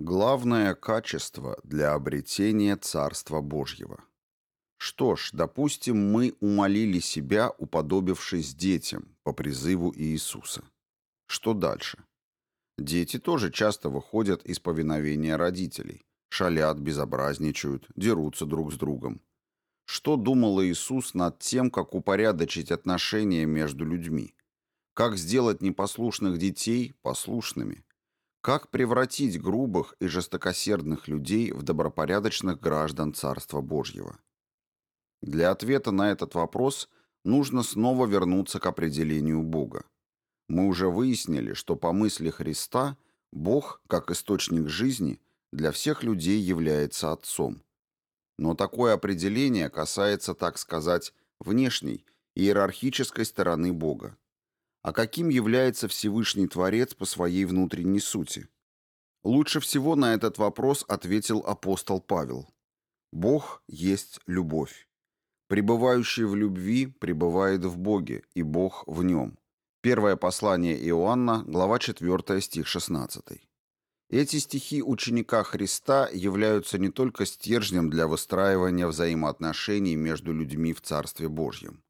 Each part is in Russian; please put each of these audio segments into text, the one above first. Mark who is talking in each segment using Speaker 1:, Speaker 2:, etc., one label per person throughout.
Speaker 1: Главное качество для обретения Царства Божьего. Что ж, допустим, мы умолили себя, уподобившись детям по призыву Иисуса. Что дальше? Дети тоже часто выходят из повиновения родителей, шалят, безобразничают, дерутся друг с другом. Что думал Иисус над тем, как упорядочить отношения между людьми? Как сделать непослушных детей послушными? Как превратить грубых и жестокосердных людей в добропорядочных граждан Царства Божьего? Для ответа на этот вопрос нужно снова вернуться к определению Бога. Мы уже выяснили, что по мысли Христа Бог, как источник жизни, для всех людей является Отцом. Но такое определение касается, так сказать, внешней, иерархической стороны Бога. А каким является Всевышний Творец по своей внутренней сути? Лучше всего на этот вопрос ответил апостол Павел. Бог есть любовь. Пребывающий в любви пребывает в Боге, и Бог в нем. Первое послание Иоанна, глава 4, стих 16. Эти стихи ученика Христа являются не только стержнем для выстраивания взаимоотношений между людьми в Царстве Божьем.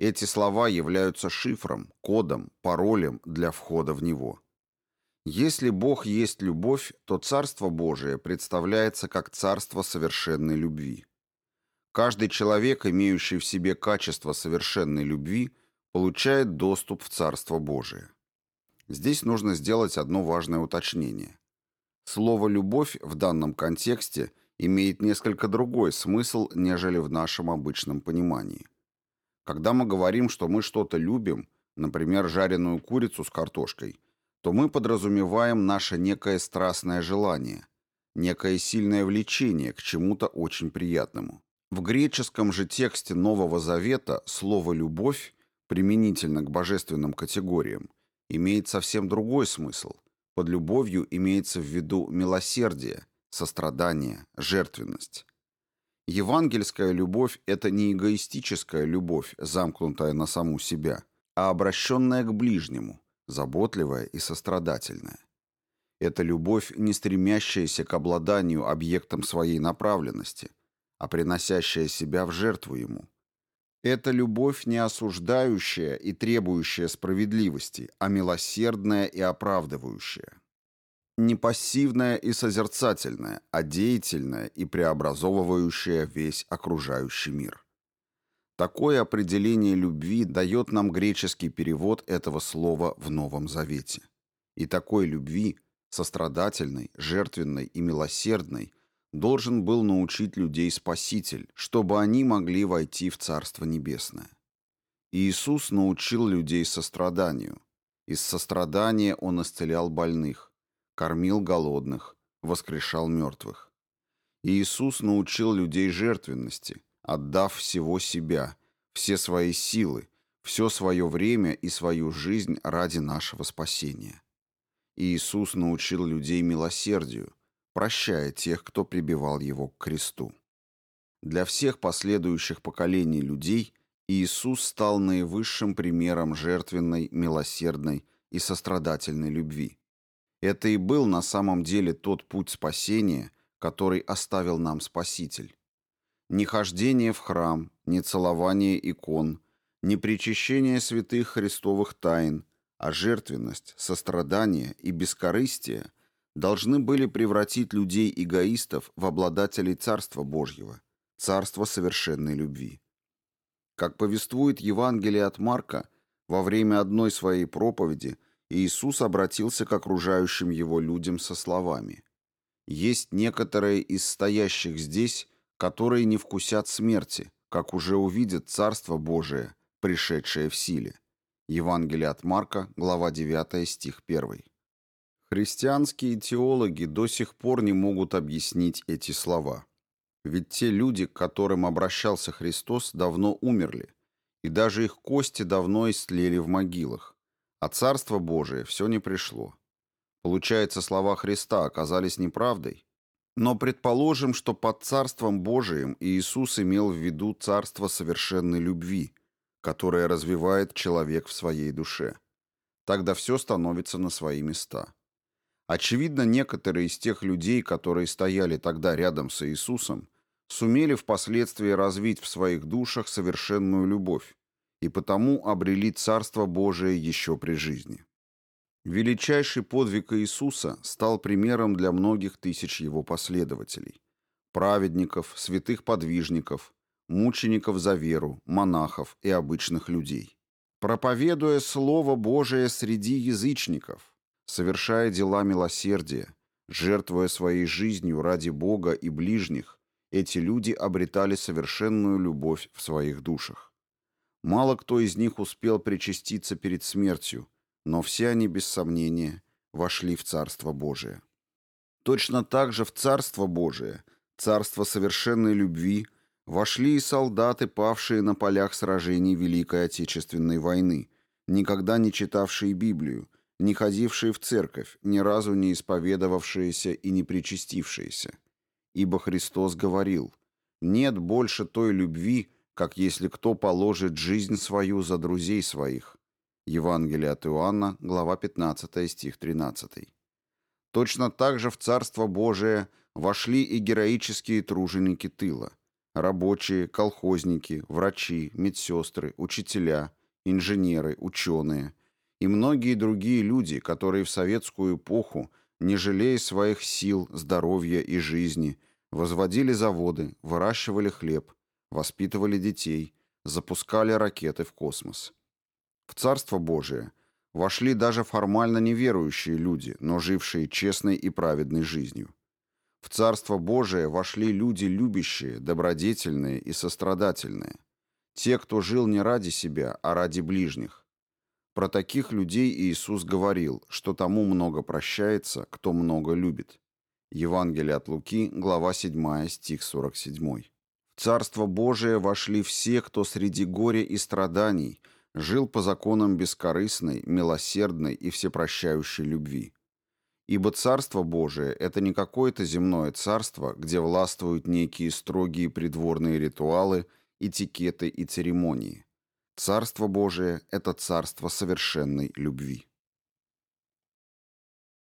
Speaker 1: Эти слова являются шифром, кодом, паролем для входа в него. Если Бог есть любовь, то Царство Божие представляется как Царство совершенной любви. Каждый человек, имеющий в себе качество совершенной любви, получает доступ в Царство Божие. Здесь нужно сделать одно важное уточнение. Слово «любовь» в данном контексте имеет несколько другой смысл, нежели в нашем обычном понимании. Когда мы говорим, что мы что-то любим, например, жареную курицу с картошкой, то мы подразумеваем наше некое страстное желание, некое сильное влечение к чему-то очень приятному. В греческом же тексте Нового Завета слово «любовь» применительно к божественным категориям, имеет совсем другой смысл. Под любовью имеется в виду милосердие, сострадание, жертвенность. Евангельская любовь – это не эгоистическая любовь, замкнутая на саму себя, а обращенная к ближнему, заботливая и сострадательная. Это любовь, не стремящаяся к обладанию объектом своей направленности, а приносящая себя в жертву ему – это любовь не осуждающая и требующая справедливости, а милосердная и оправдывающая. Не пассивная и созерцательная, а деятельная и преобразовывающая весь окружающий мир. Такое определение любви дает нам греческий перевод этого слова в Новом Завете. И такой любви, сострадательной, жертвенной и милосердной, должен был научить людей Спаситель, чтобы они могли войти в Царство Небесное. Иисус научил людей состраданию. Из сострадания Он исцелял больных, кормил голодных, воскрешал мертвых. Иисус научил людей жертвенности, отдав всего себя, все свои силы, все свое время и свою жизнь ради нашего спасения. Иисус научил людей милосердию, прощая тех, кто прибивал его к кресту. Для всех последующих поколений людей Иисус стал наивысшим примером жертвенной, милосердной и сострадательной любви. Это и был на самом деле тот путь спасения, который оставил нам Спаситель. Ни хождение в храм, ни целование икон, ни причащение святых христовых тайн, а жертвенность, сострадание и бескорыстие – должны были превратить людей-эгоистов в обладателей Царства Божьего, Царства совершенной любви. Как повествует Евангелие от Марка, во время одной своей проповеди Иисус обратился к окружающим его людям со словами «Есть некоторые из стоящих здесь, которые не вкусят смерти, как уже увидят Царство Божие, пришедшее в силе». Евангелие от Марка, глава 9, стих 1. Христианские теологи до сих пор не могут объяснить эти слова. Ведь те люди, к которым обращался Христос, давно умерли, и даже их кости давно истлели в могилах, а Царство Божие все не пришло. Получается, слова Христа оказались неправдой? Но предположим, что под Царством Божиим Иисус имел в виду Царство совершенной любви, которое развивает человек в своей душе. Тогда все становится на свои места. Очевидно, некоторые из тех людей, которые стояли тогда рядом с Иисусом, сумели впоследствии развить в своих душах совершенную любовь и потому обрели Царство Божие еще при жизни. Величайший подвиг Иисуса стал примером для многих тысяч его последователей – праведников, святых подвижников, мучеников за веру, монахов и обычных людей. Проповедуя Слово Божие среди язычников, совершая дела милосердия, жертвуя своей жизнью ради Бога и ближних, эти люди обретали совершенную любовь в своих душах. Мало кто из них успел причаститься перед смертью, но все они, без сомнения, вошли в Царство Божие. Точно так же в Царство Божие, Царство совершенной любви, вошли и солдаты, павшие на полях сражений Великой Отечественной войны, никогда не читавшие Библию, не ходившие в церковь, ни разу не исповедовавшиеся и не причастившиеся. Ибо Христос говорил, «Нет больше той любви, как если кто положит жизнь свою за друзей своих». Евангелие от Иоанна, глава 15, стих 13. Точно так же в Царство Божие вошли и героические труженики тыла, рабочие, колхозники, врачи, медсестры, учителя, инженеры, ученые – и многие другие люди, которые в советскую эпоху, не жалея своих сил, здоровья и жизни, возводили заводы, выращивали хлеб, воспитывали детей, запускали ракеты в космос. В Царство Божие вошли даже формально неверующие люди, но жившие честной и праведной жизнью. В Царство Божие вошли люди любящие, добродетельные и сострадательные. Те, кто жил не ради себя, а ради ближних, про таких людей Иисус говорил, что тому много прощается, кто много любит. Евангелие от Луки, глава 7, стих 47. Царство Божие вошли все, кто среди горя и страданий жил по законам бескорыстной, милосердной и всепрощающей любви. Ибо Царство Божие – это не какое-то земное царство, где властвуют некие строгие придворные ритуалы, этикеты и церемонии – Царство Божие – это царство совершенной любви.